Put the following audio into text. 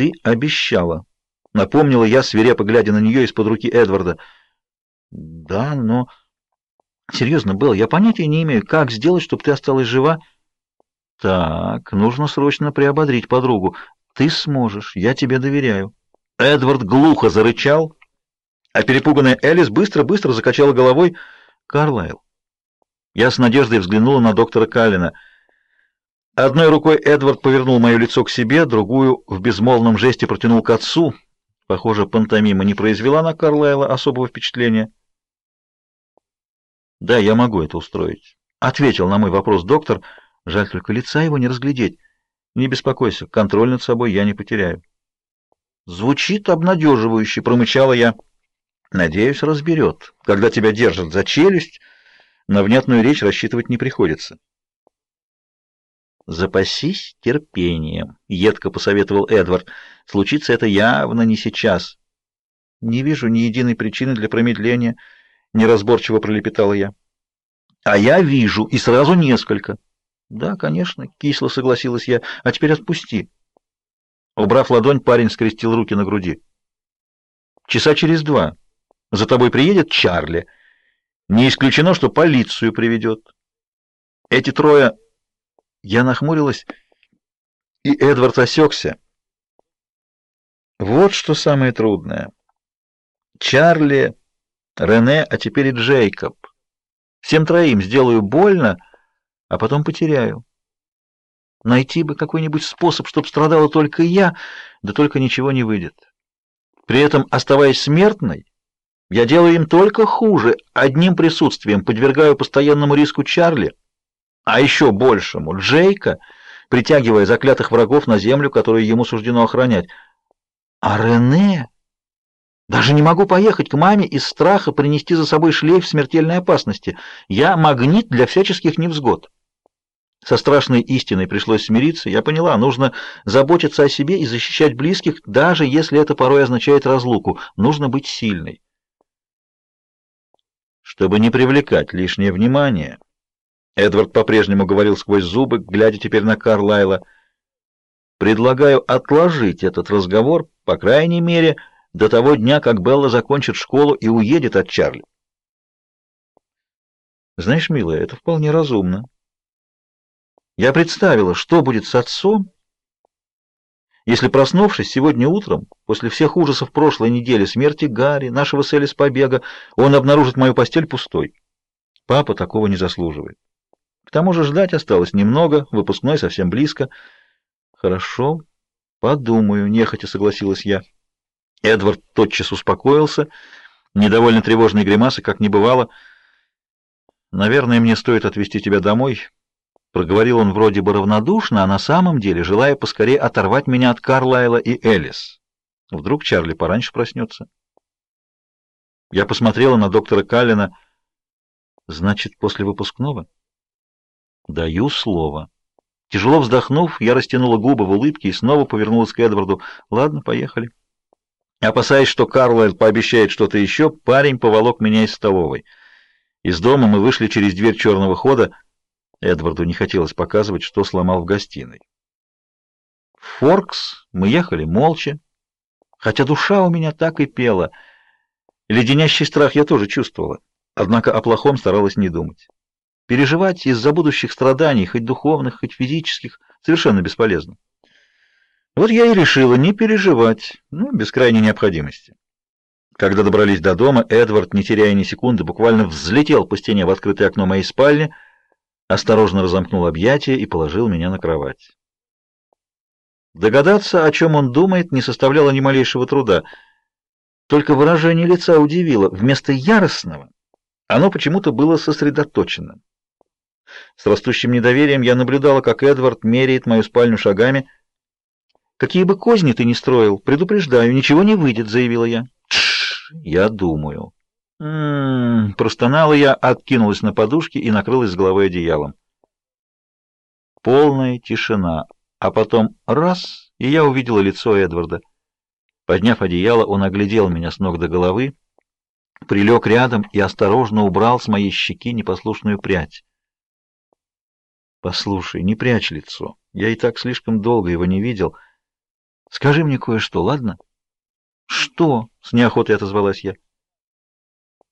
Ты обещала. Напомнила я, свирепо глядя на нее из-под руки Эдварда. Да, но... Серьезно, Белл, я понятия не имею, как сделать, чтобы ты осталась жива. Так, нужно срочно приободрить подругу. Ты сможешь, я тебе доверяю. Эдвард глухо зарычал, а перепуганная Элис быстро-быстро закачала головой. Карлайл. Я с надеждой взглянула на доктора Каллина. Одной рукой Эдвард повернул мое лицо к себе, другую в безмолвном жесте протянул к отцу. Похоже, пантомима не произвела на Карлайла особого впечатления. «Да, я могу это устроить», — ответил на мой вопрос доктор. Жаль только лица его не разглядеть. «Не беспокойся, контроль над собой я не потеряю». «Звучит обнадеживающе», — промычала я. «Надеюсь, разберет. Когда тебя держат за челюсть, на внятную речь рассчитывать не приходится». «Запасись терпением», — едко посоветовал Эдвард. «Случится это явно не сейчас». «Не вижу ни единой причины для промедления», — неразборчиво пролепетала я. «А я вижу, и сразу несколько». «Да, конечно», — кисло согласилась я. «А теперь отпусти». Убрав ладонь, парень скрестил руки на груди. «Часа через два. За тобой приедет Чарли. Не исключено, что полицию приведет. Эти трое я нахмурилась, и Эдвард осекся. Вот что самое трудное. Чарли, Рене, а теперь и Джейкоб. Всем троим сделаю больно, а потом потеряю. Найти бы какой-нибудь способ, чтобы страдала только я, да только ничего не выйдет. При этом, оставаясь смертной, я делаю им только хуже, одним присутствием подвергаю постоянному риску Чарли, а еще большему Джейка, притягивая заклятых врагов на землю, которую ему суждено охранять. А Рене... Даже не могу поехать к маме из страха принести за собой шлейф смертельной опасности. Я магнит для всяческих невзгод. Со страшной истиной пришлось смириться. Я поняла, нужно заботиться о себе и защищать близких, даже если это порой означает разлуку. Нужно быть сильной. Чтобы не привлекать лишнее внимание, Эдвард по-прежнему говорил сквозь зубы, глядя теперь на Карлайла. «Предлагаю отложить этот разговор, по крайней мере, до того дня, как Белла закончит школу и уедет от Чарли». «Знаешь, милая, это вполне разумно. Я представила, что будет с отцом, если, проснувшись сегодня утром, после всех ужасов прошлой недели, смерти Гарри, нашего с побега, он обнаружит мою постель пустой. Папа такого не заслуживает. К тому же ждать осталось немного, выпускной совсем близко. Хорошо, подумаю, нехотя согласилась я. Эдвард тотчас успокоился, недовольно тревожной гримасы, как не бывало. Наверное, мне стоит отвезти тебя домой, проговорил он вроде бы равнодушно, а на самом деле желая поскорее оторвать меня от Карлайла и Элис. Вдруг Чарли пораньше проснется. Я посмотрела на доктора Каллина. Значит, после выпускного? Даю слово. Тяжело вздохнув, я растянула губы в улыбке и снова повернулась к Эдварду. Ладно, поехали. Опасаясь, что Карлайл пообещает что-то еще, парень поволок меня из столовой. Из дома мы вышли через дверь черного хода. Эдварду не хотелось показывать, что сломал в гостиной. В Форкс мы ехали молча, хотя душа у меня так и пела. Леденящий страх я тоже чувствовала, однако о плохом старалась не думать. Переживать из-за будущих страданий, хоть духовных, хоть физических, совершенно бесполезно. Вот я и решила не переживать, ну, без крайней необходимости. Когда добрались до дома, Эдвард, не теряя ни секунды, буквально взлетел по стене в открытое окно моей спальни, осторожно разомкнул объятия и положил меня на кровать. Догадаться, о чем он думает, не составляло ни малейшего труда. Только выражение лица удивило. Вместо яростного оно почему-то было сосредоточенным. С растущим недоверием я наблюдала, как Эдвард меряет мою спальню шагами. «Какие бы козни ты ни строил, предупреждаю, ничего не выйдет», — заявила я. «Тш, я думаю». «М-м-м», простонала я, откинулась на подушки и накрылась с головой одеялом. Полная тишина, а потом раз, и я увидела лицо Эдварда. Подняв одеяло, он оглядел меня с ног до головы, прилег рядом и осторожно убрал с моей щеки непослушную прядь. Послушай, не прячь лицо. Я и так слишком долго его не видел. Скажи мне кое-что, ладно? Что? С неохотой отозвалась я.